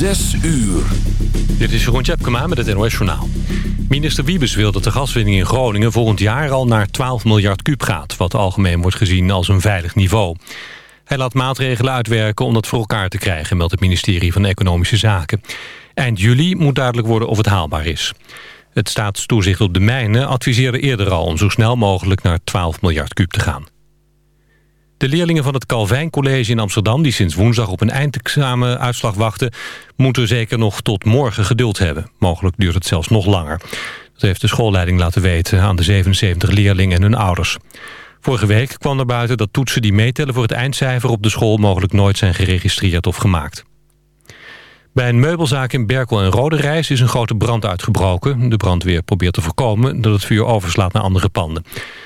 Zes uur. Dit is Jeroen Tjepkema met het NOS Journaal. Minister Wiebes wil dat de gaswinning in Groningen volgend jaar al naar 12 miljard kuub gaat... wat algemeen wordt gezien als een veilig niveau. Hij laat maatregelen uitwerken om dat voor elkaar te krijgen... meldt het ministerie van Economische Zaken. Eind juli moet duidelijk worden of het haalbaar is. Het staatstoezicht op de mijnen adviseerde eerder al... om zo snel mogelijk naar 12 miljard kuub te gaan. De leerlingen van het Calvijn College in Amsterdam... die sinds woensdag op een eindexamenuitslag wachten... moeten zeker nog tot morgen geduld hebben. Mogelijk duurt het zelfs nog langer. Dat heeft de schoolleiding laten weten aan de 77 leerlingen en hun ouders. Vorige week kwam er buiten dat toetsen die meetellen voor het eindcijfer op de school... mogelijk nooit zijn geregistreerd of gemaakt. Bij een meubelzaak in Berkel en Roderijs is een grote brand uitgebroken. De brandweer probeert te voorkomen dat het vuur overslaat naar andere panden.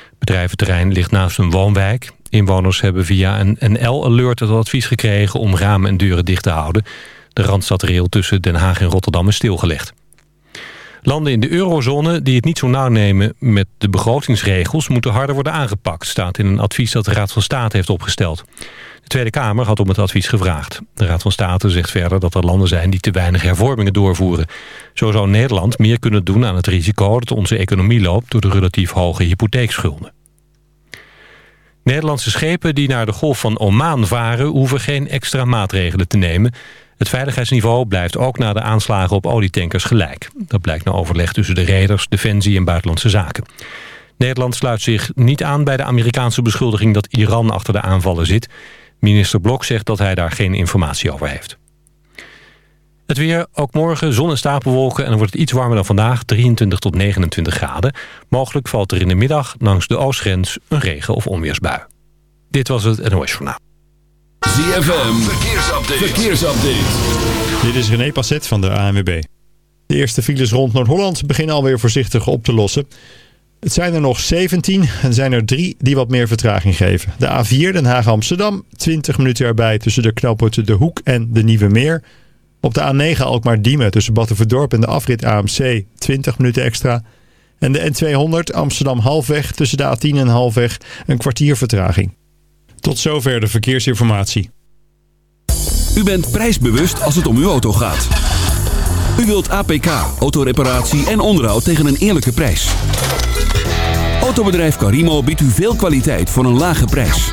Het bedrijventerrein ligt naast een woonwijk. Inwoners hebben via een NL-alert het advies gekregen om ramen en deuren dicht te houden. De Randstadrail tussen Den Haag en Rotterdam is stilgelegd. Landen in de eurozone die het niet zo nauw nemen met de begrotingsregels... moeten harder worden aangepakt, staat in een advies dat de Raad van State heeft opgesteld. De Tweede Kamer had om het advies gevraagd. De Raad van State zegt verder dat er landen zijn die te weinig hervormingen doorvoeren. Zo zou Nederland meer kunnen doen aan het risico dat onze economie loopt... door de relatief hoge hypotheekschulden. Nederlandse schepen die naar de Golf van Oman varen... hoeven geen extra maatregelen te nemen. Het veiligheidsniveau blijft ook na de aanslagen op olietankers gelijk. Dat blijkt na overleg tussen de reders, Defensie en Buitenlandse Zaken. Nederland sluit zich niet aan bij de Amerikaanse beschuldiging... dat Iran achter de aanvallen zit. Minister Blok zegt dat hij daar geen informatie over heeft. Het weer, ook morgen zon en stapelwolken... en dan wordt het iets warmer dan vandaag, 23 tot 29 graden. Mogelijk valt er in de middag langs de oostgrens een regen- of onweersbui. Dit was het NOS Journaal. ZFM, verkeersupdate. verkeersupdate. Dit is René Passet van de ANWB. De eerste files rond Noord-Holland beginnen alweer voorzichtig op te lossen. Het zijn er nog 17 en zijn er drie die wat meer vertraging geven. De A4 Den Haag-Amsterdam, 20 minuten erbij tussen de knooppunten De Hoek en de Nieuwe Meer... Op de A9 Alkmaar-Diemen tussen Battenverdorp en de afrit AMC 20 minuten extra. En de N200 Amsterdam-Halfweg tussen de A10 en Halfweg een kwartier vertraging. Tot zover de verkeersinformatie. U bent prijsbewust als het om uw auto gaat. U wilt APK, autoreparatie en onderhoud tegen een eerlijke prijs. Autobedrijf Carimo biedt u veel kwaliteit voor een lage prijs.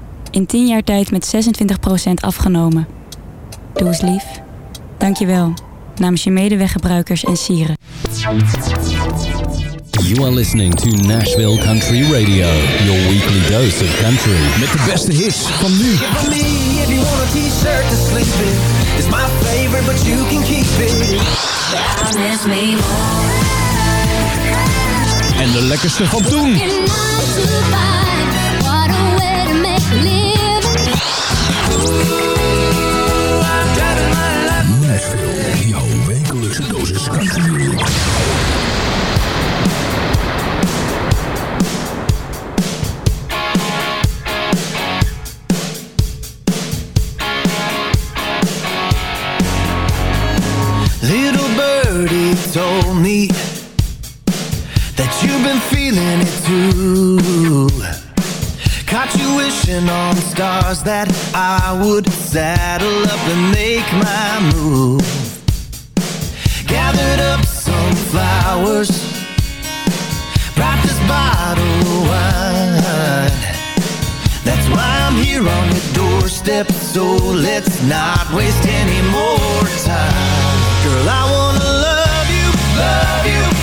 In 10 jaar tijd met 26% afgenomen. Doe eens lief. Dank je wel. Namens je medeweggebruikers en sieren. You are listening to Nashville Country Radio. Your weekly dose of country. Met de beste hits van nu. En de lekkerste van toen. told me That you've been feeling it too. Caught you wishing on stars that I would saddle up and make my move. Gathered up some flowers Brought this bottle of wine. That's why I'm here on your doorstep So let's not waste any more time. Girl, I wanna love you.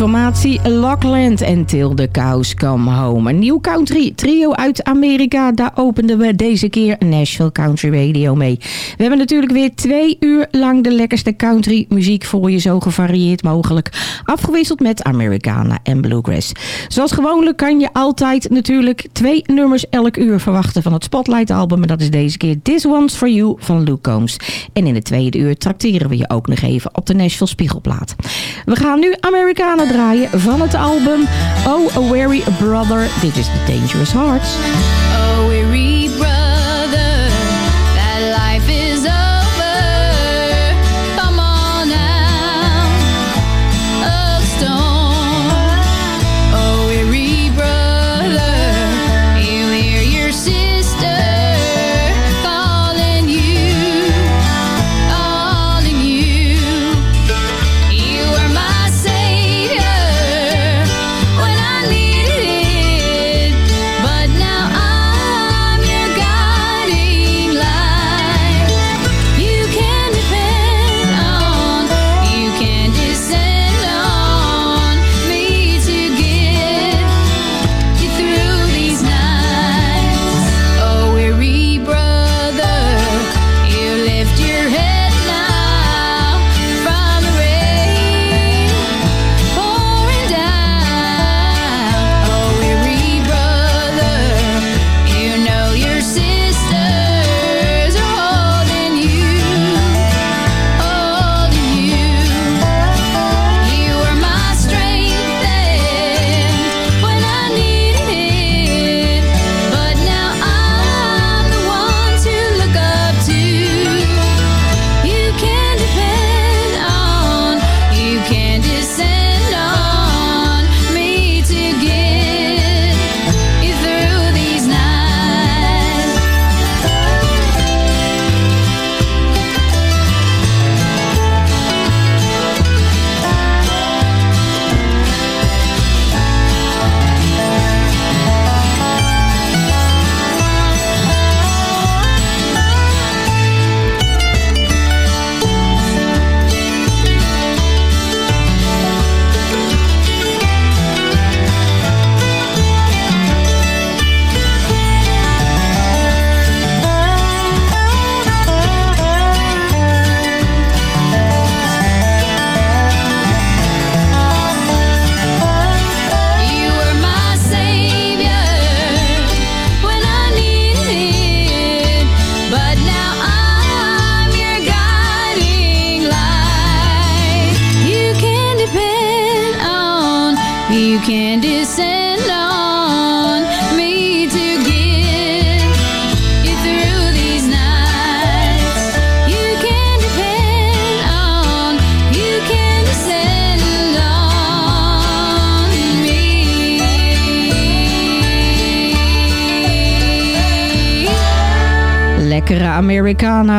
Formatie Lockland en Till the Cows Come Home. Een nieuw country trio uit Amerika. Daar openden we deze keer Nashville Country Radio mee. We hebben natuurlijk weer twee uur lang de lekkerste country muziek voor je. Zo gevarieerd mogelijk. Afgewisseld met Americana en Bluegrass. Zoals gewoonlijk kan je altijd natuurlijk twee nummers elk uur verwachten van het Spotlight album. En dat is deze keer This One's For You van Luke Combs. En in het tweede uur trakteren we je ook nog even op de Nashville Spiegelplaat. We gaan nu Americana van het album Oh A Weary Brother. Dit is The Dangerous Hearts. Oh,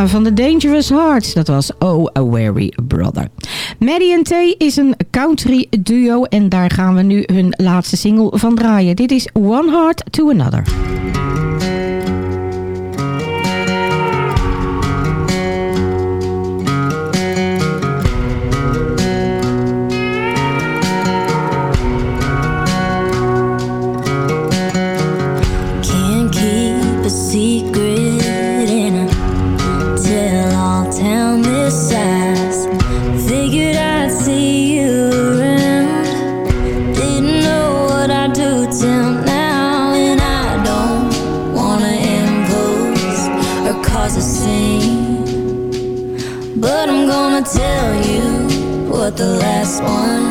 Van The Dangerous Hearts. Dat was Oh A Weary Brother. Maddie en T is een country duo en daar gaan we nu hun laatste single van draaien. Dit is One Heart to Another. The last one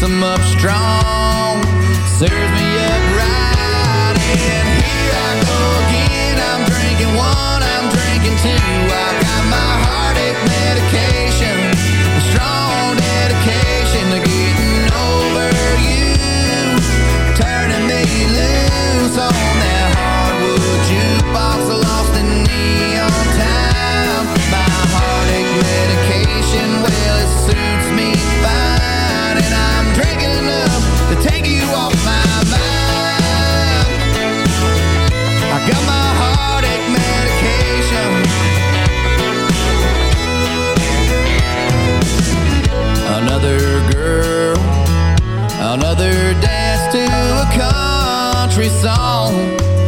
picks them up strong, serves me up right. And here I go again, I'm drinking one, I'm drinking two. I got my heartache. Another dance to a country song.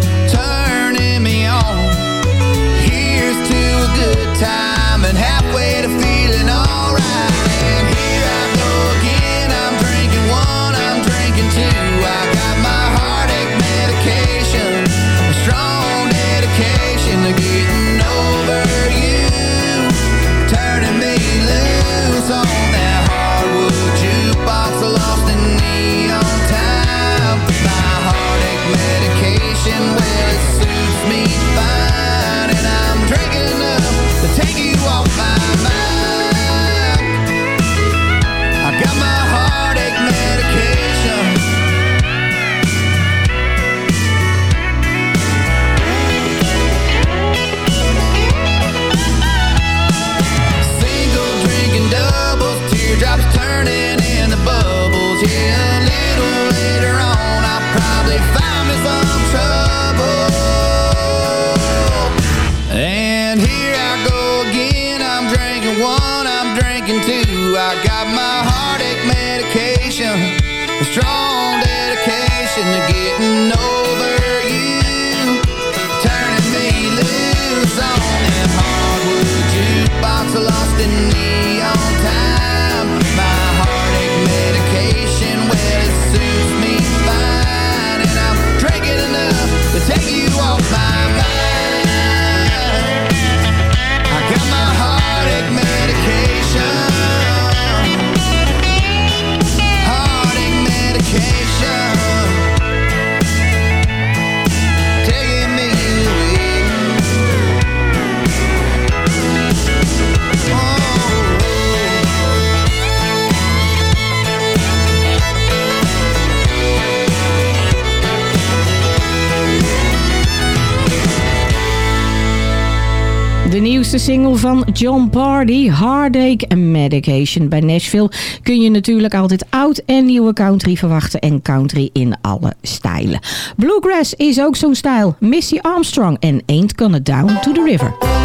van John Party, Heartache and Medication. Bij Nashville kun je natuurlijk altijd oud en nieuwe country verwachten en country in alle stijlen. Bluegrass is ook zo'n stijl. Missy Armstrong en Ain't Gonna Down to the River.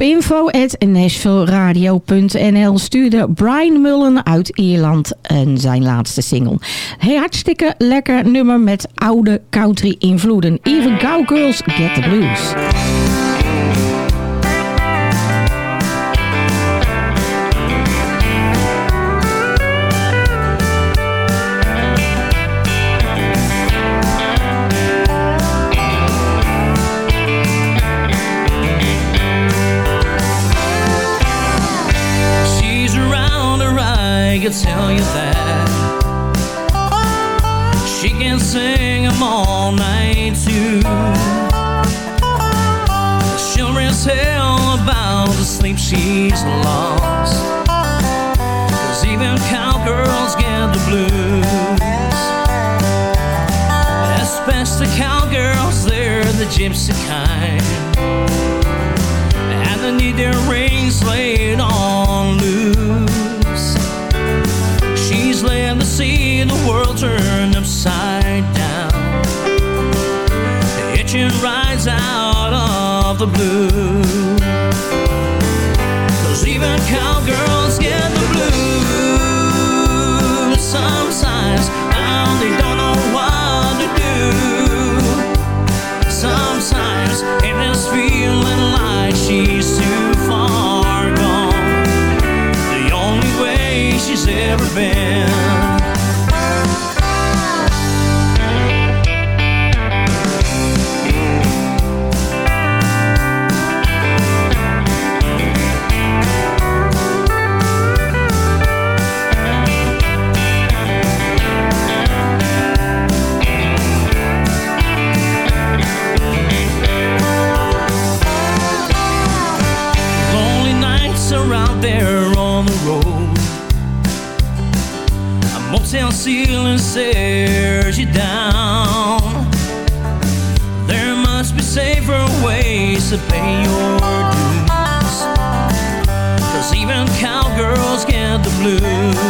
Op info.nashvilleradio.nl stuurde Brian Mullen uit Ierland en zijn laatste single. Hey, hartstikke lekker nummer met oude country invloeden. Even Cowgirls Get the Blues. Can tell you that. She can sing 'em all night too. She'll tell about the sleep she's lost. Cause even cowgirls get the blues. Especially cowgirls, they're the gypsy kind and they need their rings the blue. Cause even cowgirls get the blues sometimes. Now they don't know what to do. Sometimes it is feeling like she's too far gone. The only way she's ever been. Motel ceiling stares you down. There must be safer ways to pay your dues. Cause even cowgirls get the blues.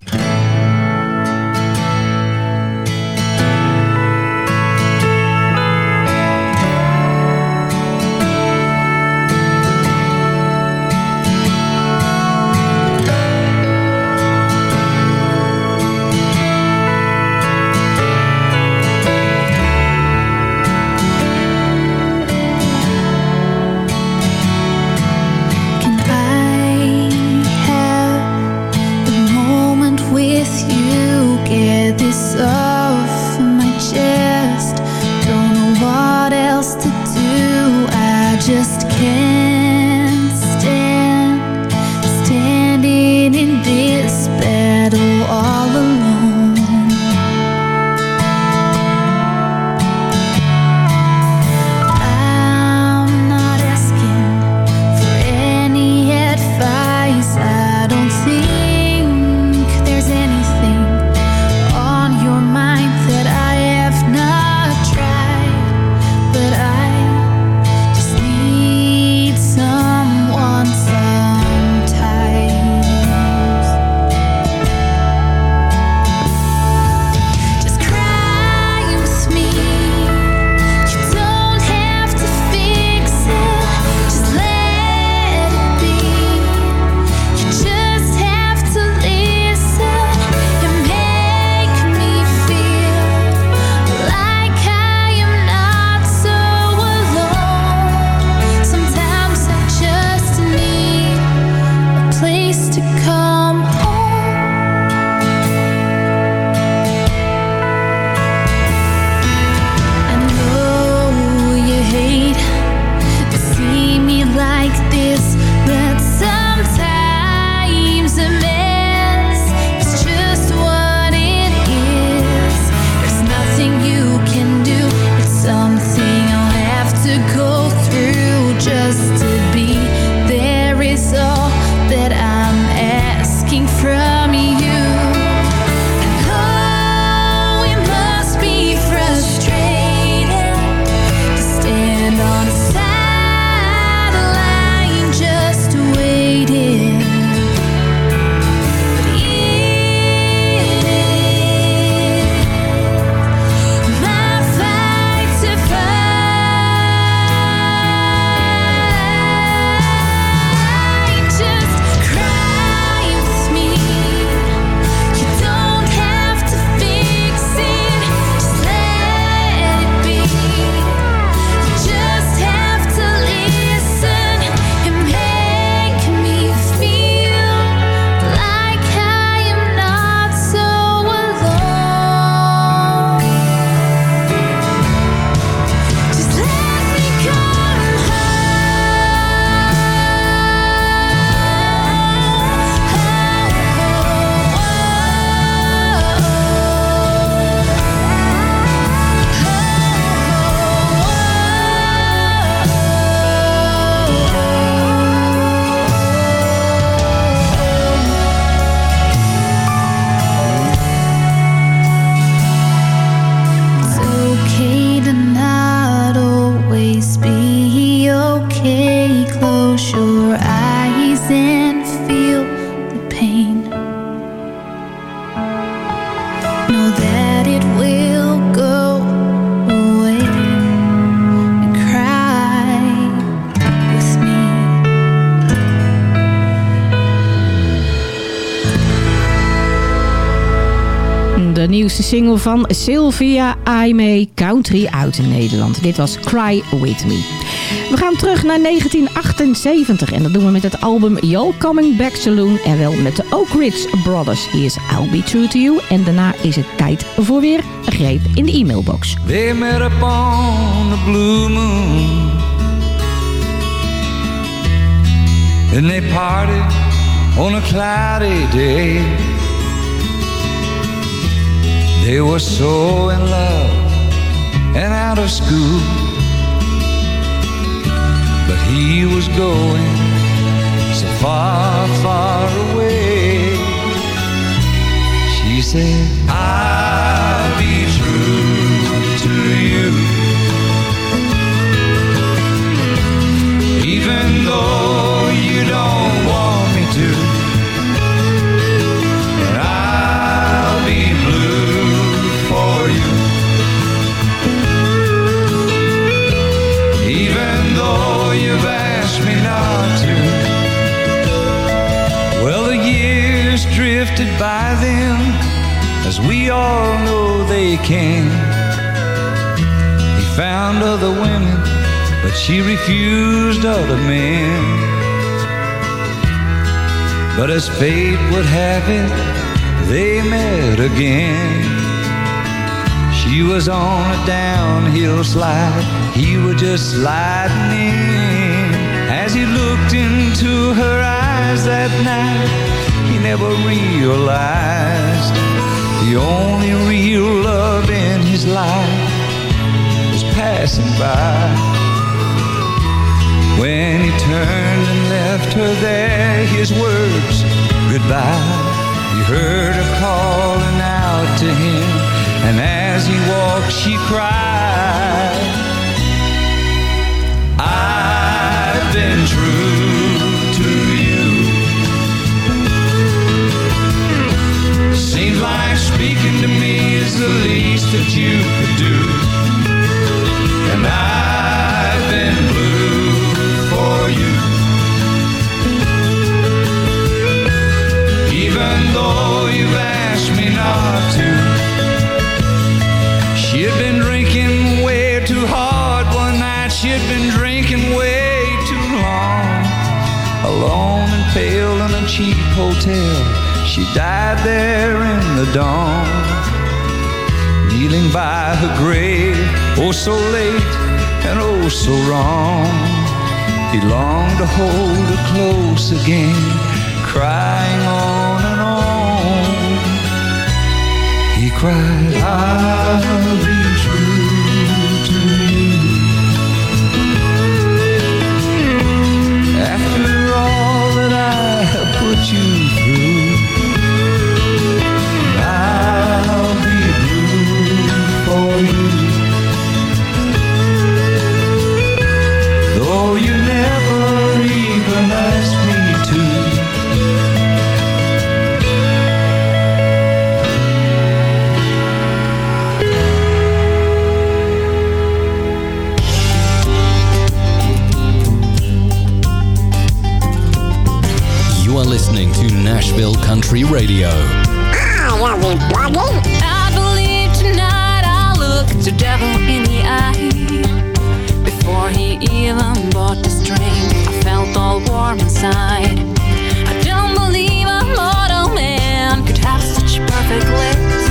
Van Sylvia Aimee, Country uit Nederland. Dit was Cry With Me. We gaan terug naar 1978 en dat doen we met het album You're Coming Back Saloon en wel met de Oak Ridge Brothers. Hier is I'll Be True To You en daarna is het tijd voor weer een greep in de e-mailbox. Met the blue moon on a cloudy day They were so in love and out of school. But he was going so far, far away. She said, I'll be true to you. Even though drifted by them As we all know they can. He found other women But she refused other men. But as fate would have it They met again. She was on a downhill slide He was just sliding in. As he looked into her eyes that night never realized. The only real love in his life Was passing by. When he turned and left her there His words, goodbye. He heard her calling out to him And as he walked she cried I've been true the least that you could do. And I've been blue for you. Even though you've asked me not to. She had been drinking way too hard one night. She had been drinking way too long. Alone and pale in a cheap hotel. She died there in the dawn Kneeling by her grave. Oh so late and oh so wrong. He longed to hold her close again Crying on and on. He cried I'll be true to you. After all that I have put you Nashville Country Radio. I believe tonight I'll look the devil in the eye. Before he even bought the string, I felt all warm inside. I don't believe a mortal man could have such perfect lips.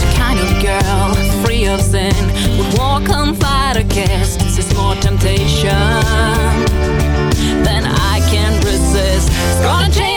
The kind of girl, free of sin, would walk on fight a kiss. This is more temptation gonna take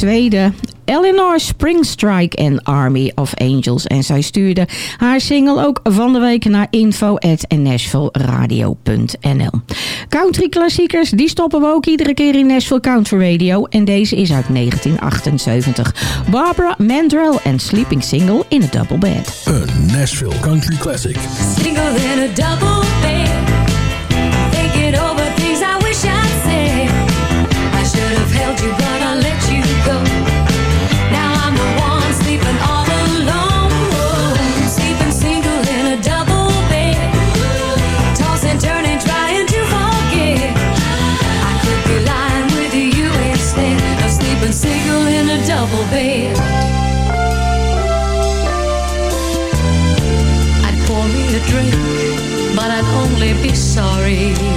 Zweden. Eleanor Springstrike en Army of Angels. En zij stuurde haar single ook van de week naar info.nashvilleradio.nl Country klassiekers, die stoppen we ook iedere keer in Nashville Country Radio. En deze is uit 1978. Barbara Mandrell en Sleeping Single in a Double Bed. Een Nashville Country Classic. Single in a double bed. Sorry.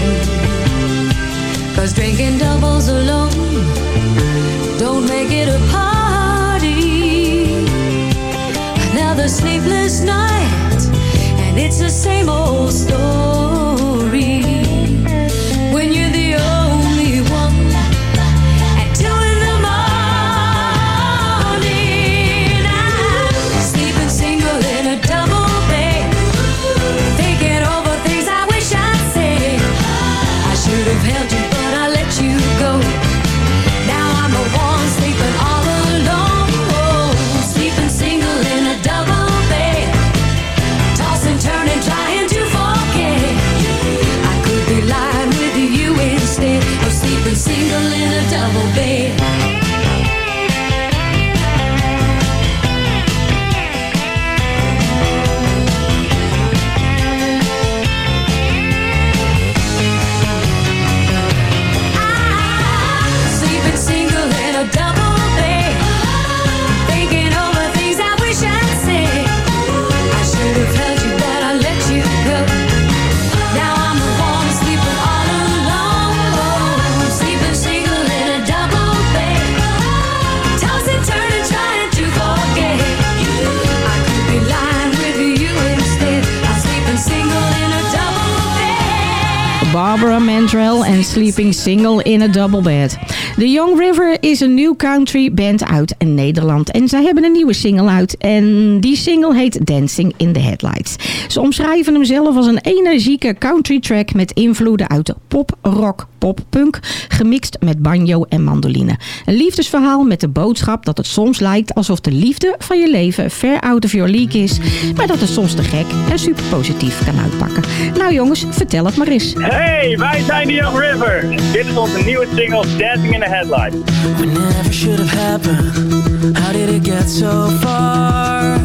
Sleeping Single in a Double Bed. The Young River is een nieuw country band uit Nederland. En zij hebben een nieuwe single uit. En die single heet Dancing in the Headlights. Ze omschrijven hem zelf als een energieke country track met invloeden uit pop, rock, pop, punk. Gemixt met banjo en mandoline. Een liefdesverhaal met de boodschap dat het soms lijkt alsof de liefde van je leven ver out of your league is. Maar dat het soms te gek en super positief kan uitpakken. Nou jongens, vertel het maar eens. Hey, wij zijn The Young River. Dit is onze nieuwe single Dancing in the Headlights. We never should have happened. How did it get so far?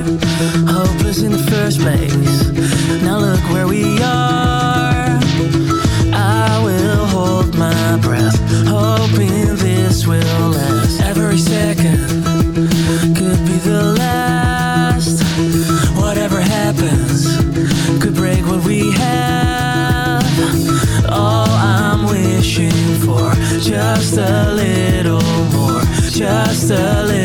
Hopeless in the first place. Now look where we are. Just a little more, just a little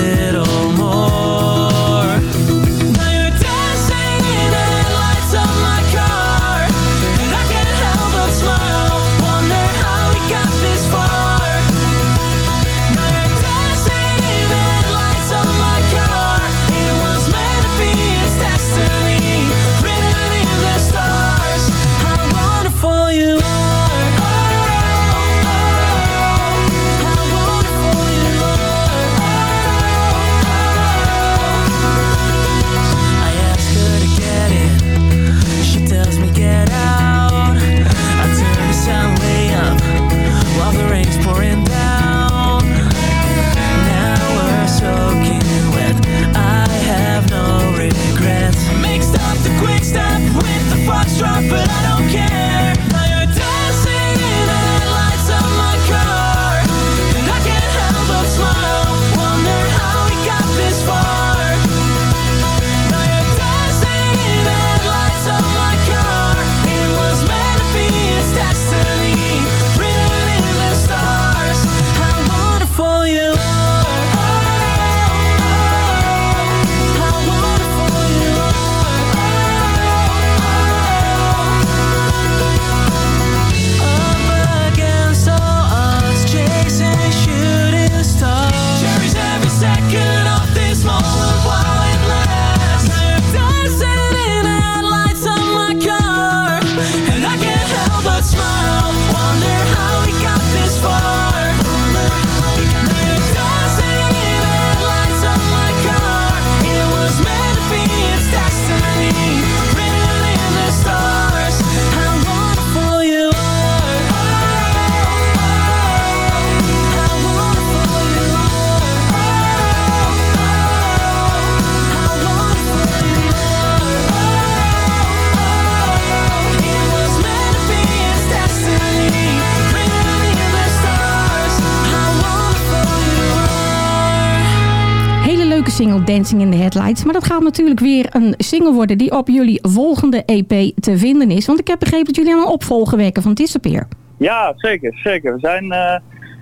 Dancing in the Headlights. Maar dat gaat natuurlijk weer een single worden die op jullie volgende EP te vinden is. Want ik heb begrepen dat jullie aan een opvolger werken van Disappear. Ja, zeker, zeker. We zijn, eh,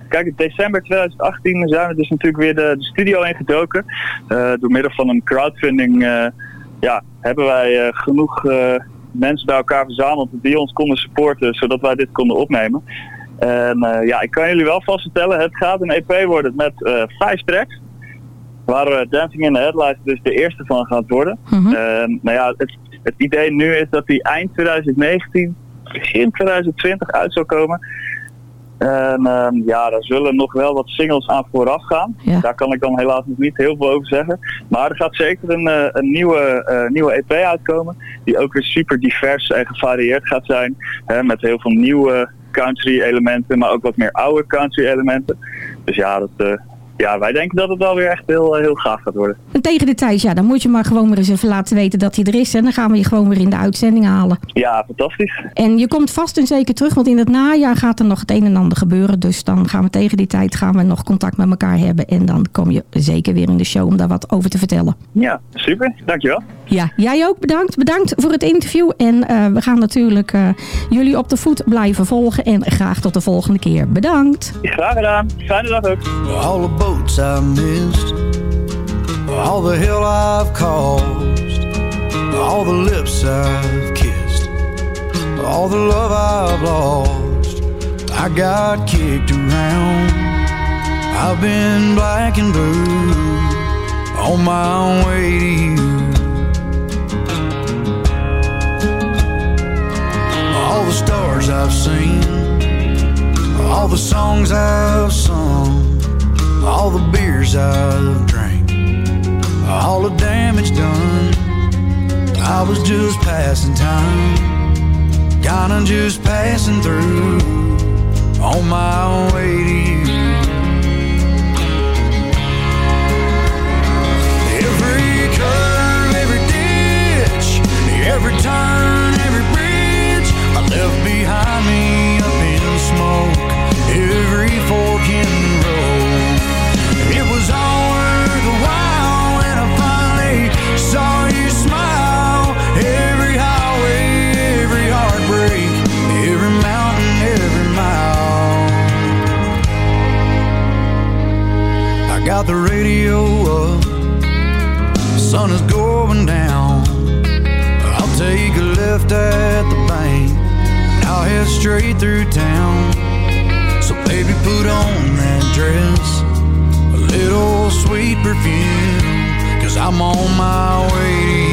kijk, in december 2018 zijn we dus natuurlijk weer de, de studio ingedoken. Eh door middel van een crowdfunding eh, ja, hebben wij genoeg mensen bij elkaar verzameld die ons konden supporten, zodat wij dit konden opnemen. En ja, ik kan jullie wel vast vertellen, het gaat een EP worden met vijf tracks. Waar eh, Dancing in the Headlights dus de eerste van gaat worden. En, nou ja, het, het idee nu is dat die eind 2019, begin 2020 uit zal komen. En ehm, ja, daar zullen nog wel wat singles aan vooraf gaan. Daar kan ik dan helaas nog niet heel veel over zeggen. Maar er gaat zeker een, eh, een nieuwe, eh, nieuwe EP uitkomen. Die ook weer super divers en gevarieerd gaat zijn. Hè, met heel veel nieuwe country elementen, maar ook wat meer oude country elementen. Dus ja, dat, ja wij denken dat het wel weer echt heel, eh, heel gaaf gaat worden. En tegen de tijd, ja, dan moet je maar gewoon weer eens even laten weten dat hij er is. En dan gaan we je gewoon weer in de uitzending halen. Ja, fantastisch. En je komt vast en zeker terug, want in het najaar gaat er nog het een en ander gebeuren. Dus dan gaan we tegen die tijd gaan we nog contact met elkaar hebben. En dan kom je zeker weer in de show om daar wat over te vertellen. Ja, super. Dankjewel. Ja, jij ook bedankt. Bedankt voor het interview. En eh, we gaan natuurlijk eh, jullie op de voet blijven volgen. En graag tot de volgende keer. Bedankt. Graag gedaan. Fijne dag ook. Boats I missed, all the hell I've caused, all the lips I've kissed, all the love I've lost. I got kicked around, I've been black and blue on my way to you. All the stars I've seen, all the songs I've sung all the beers I've drank, all the damage done. I was just passing time, kinda just passing through on my way to you. Got the radio up, sun is going down. I'll take a left at the bank, I'll head straight through town. So baby, put on that dress a little sweet perfume Cause I'm on my way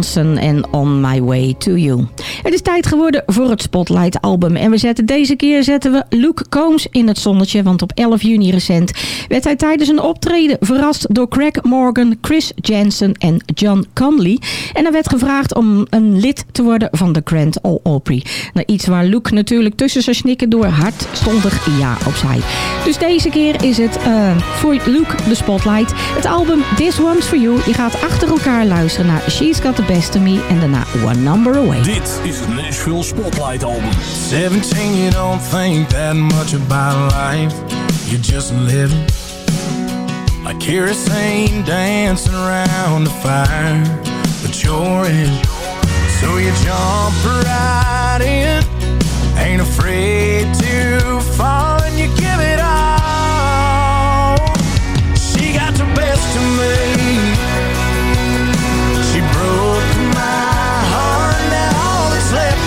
Johnson en On My Way To You. Het is tijd geworden voor het Spotlight album. En we zetten deze keer zetten we Luke Combs in het zonnetje. Want op 11 juni recent werd hij tijdens een optreden verrast door Craig Morgan, Chris Jansen en John Conley. En er werd gevraagd om een lid te worden van de Grand Ole Opry. Nou, iets waar Luke natuurlijk tussen zijn snikken door hartstondig ja op zei. Dus deze keer is het eh, voor Luke de Spotlight. Het album This One's For You. Je gaat achter elkaar luisteren naar She's Got The Best of Me en daarna One Number Away. Dit is het Nashville Spotlight album. 17, you don't think that much about life. You're just living. Like kerosene dancing around the fire. But you're in. So you jump right in. Ain't afraid to fall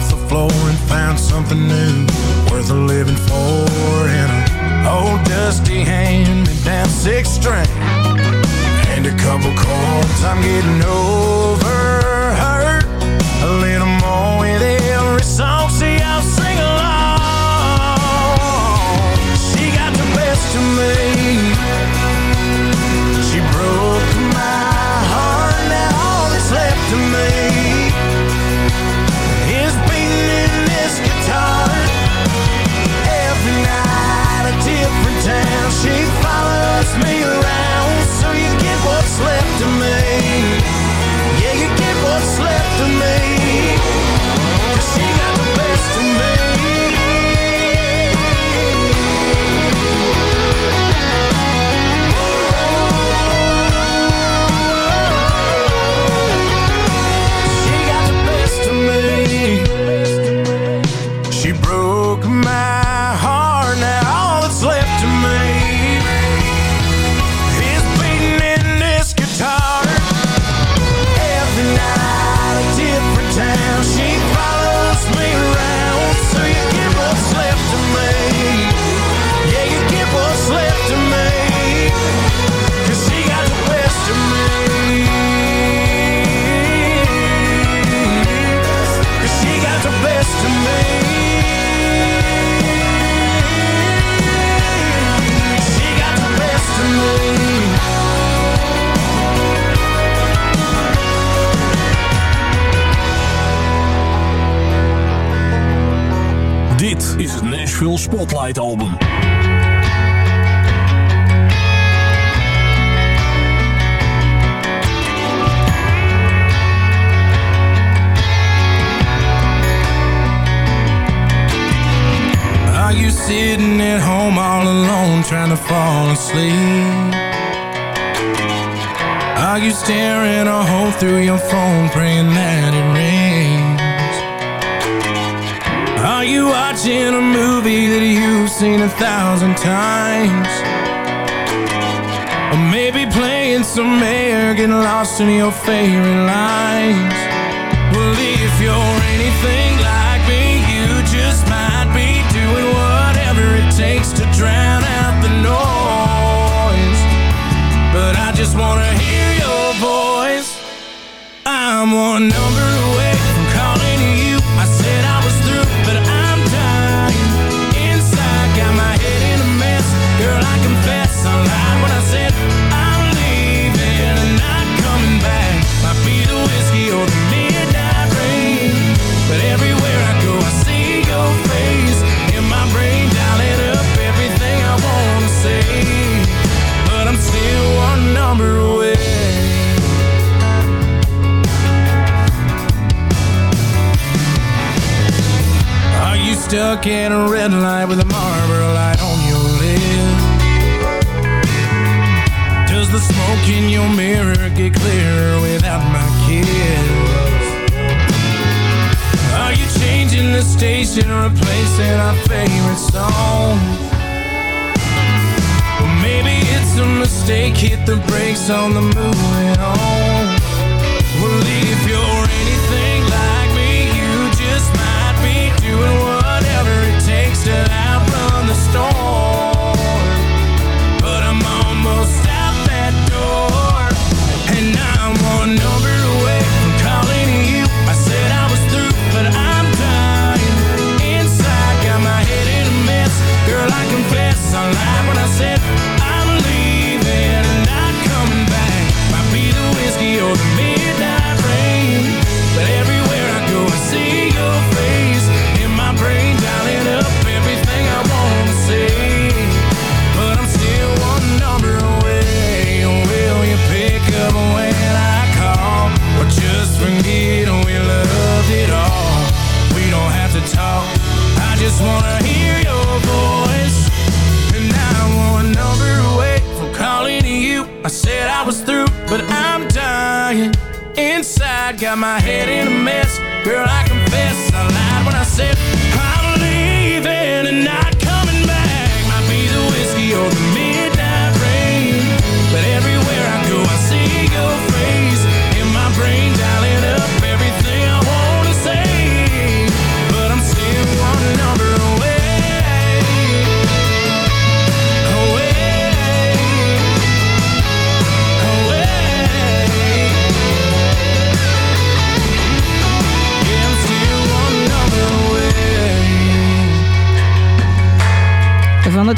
off the floor and found something new worth living for. And an old dusty hand me down six string and a couple chords. I'm getting over hurt a little more with every song. See, I'll sing along. She got the best of me. Number got my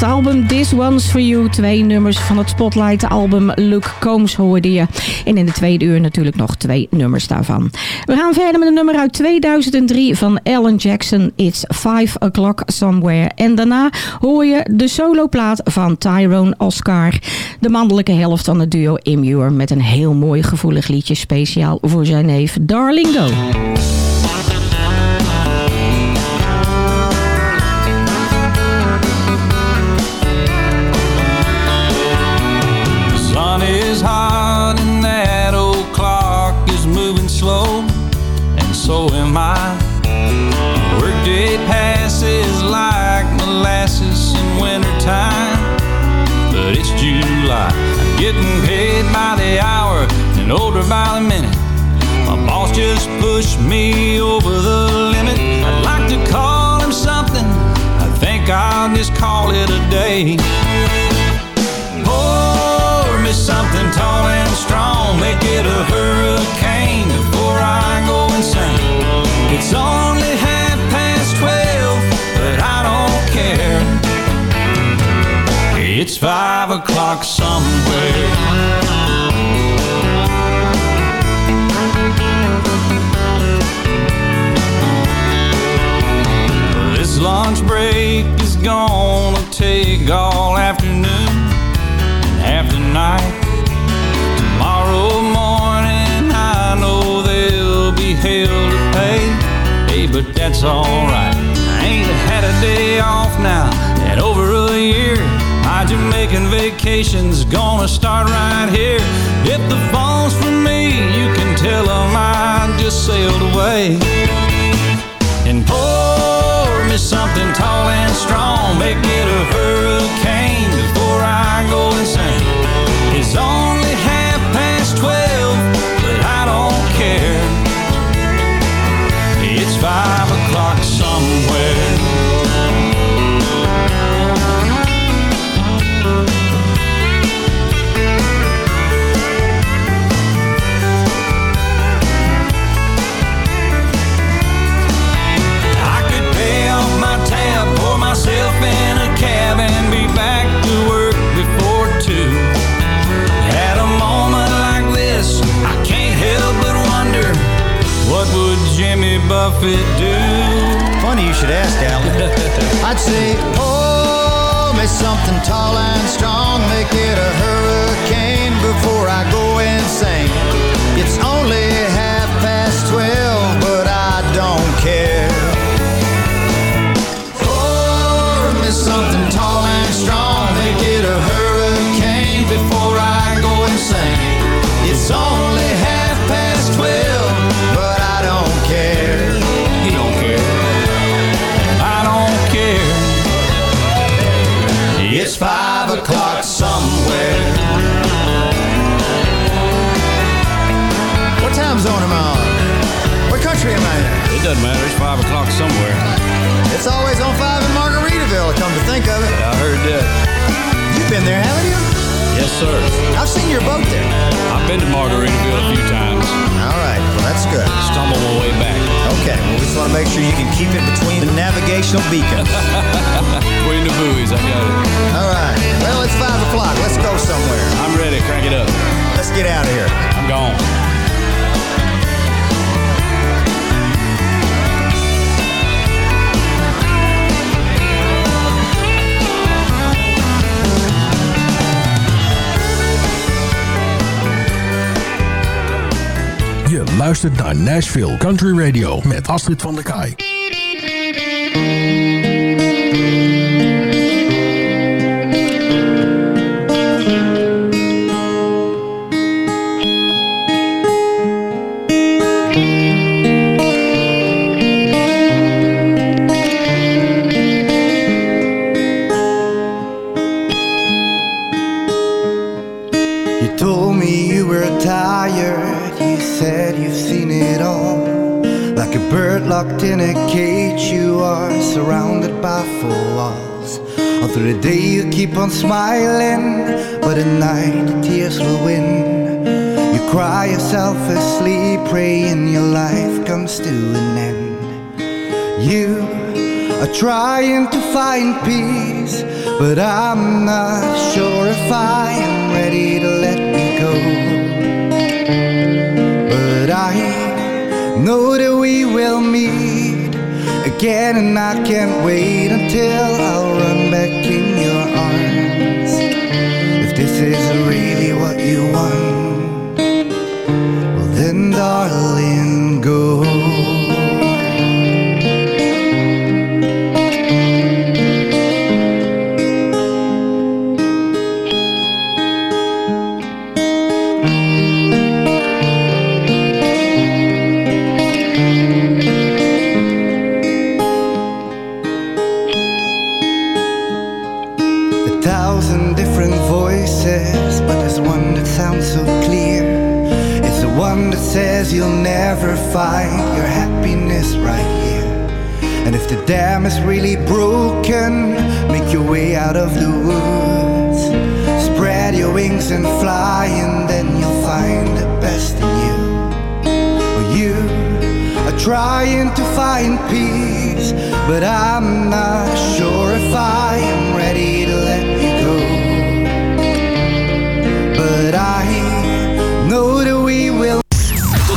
album This One's For You. Twee nummers van het Spotlight album Luke Combs hoorde je. En in de tweede uur natuurlijk nog twee nummers daarvan. We gaan verder met een nummer uit 2003 van Alan Jackson. It's 5 O'Clock Somewhere. En daarna hoor je de soloplaat van Tyrone Oscar. De mannelijke helft van het duo Immure. Met een heel mooi gevoelig liedje speciaal voor zijn neef Darlingo. Hot and that old clock is moving slow, and so am I. Workday passes like molasses in wintertime, but it's July. I'm getting paid by the hour and older by the minute. My boss just pushed me over the limit. I'd like to call him something. I think I'll just call it a day. Something tall and strong, make it a hurricane before I go insane. It's only half past twelve, but I don't care. It's five o'clock somewhere. This lunch break is gonna take all afternoon and half the night. But that's alright. I ain't had a day off now in over a year. My Jamaican vacation's gonna start right here. If the phone's for me, you can tell 'em I just sailed away and pour me something tall and strong. Make it a hurricane before I go insane. It's only five o'clock somewhere. Buffett do? Funny you should ask, Alan. I'd say, oh, pour me something tall and strong, make it a hurricane before I go insane. Navigational beacons. Between the buoys, I got it. All right, well, it's 5 o'clock. Let's go somewhere. I'm ready. Crank it up. Let's get out of here. I'm gone. Je luistert naar Nashville Country Radio met Astrid van der Kaai. Walls. All through the day, you keep on smiling, but at night, the tears will win. You cry yourself asleep, praying your life comes to an end. You are trying to find peace, but I'm not sure if I am ready to let you go. But I know that we will meet again, and I can't wait until I'll run back in your arms. If this is really what you want, well then, darling, go. Says you'll never find your happiness right here. And if the dam is really broken, make your way out of the woods. Spread your wings and fly, and then you'll find the best in you. Well, you are trying to find peace, but I'm not sure if I am ready to let you go. But I